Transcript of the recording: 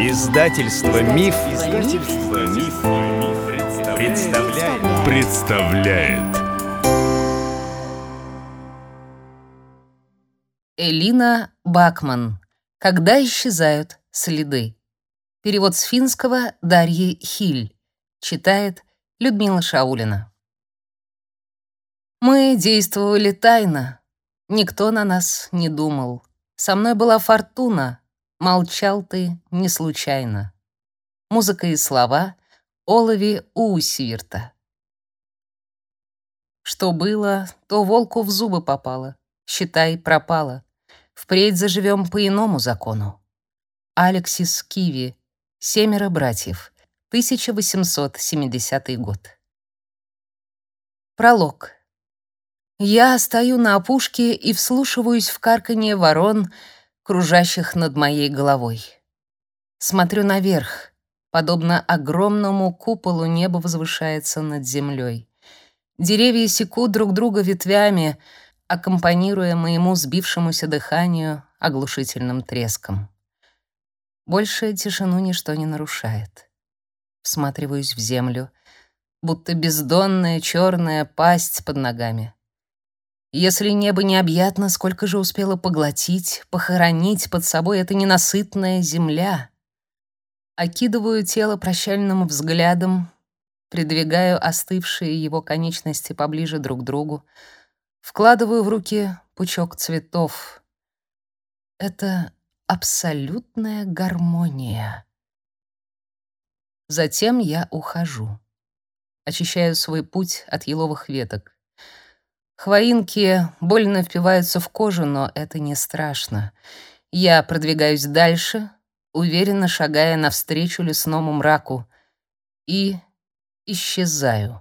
Издательство Миф, Издательство Миф, представляет. представляет. Элина Бакман. Когда исчезают следы. Перевод с финского Дарьи Хиль. Читает Людмила Шаулина. Мы действовали тайно. Никто на нас не думал. Со мной была фортуна. Молчал ты не случайно. Музыка и слова Олови Усвирта. Что было, то волку в зубы попало. Считай, пропало. Впредь заживем по иному закону. Алексис Киви. Семеро братьев. 1870 год. Пролог. Я стою на опушке и вслушиваюсь в карканье ворон, кружащих над моей головой. Смотрю наверх. Подобно огромному куполу небо возвышается над землей. Деревья секут друг друга ветвями, аккомпанируя моему сбившемуся дыханию оглушительным треском. Больше тишину ничто не нарушает. Всматриваюсь в землю, будто бездонная черная пасть под ногами. Если небо необъятно, сколько же успела поглотить, похоронить под собой эта ненасытная земля? Окидываю тело прощальным взглядом, придвигаю остывшие его конечности поближе друг к другу, вкладываю в руки пучок цветов. Это абсолютная гармония. Затем я ухожу. Очищаю свой путь от еловых веток. Хвоинки больно впиваются в кожу, но это не страшно. Я продвигаюсь дальше, уверенно шагая навстречу лесному мраку, и исчезаю.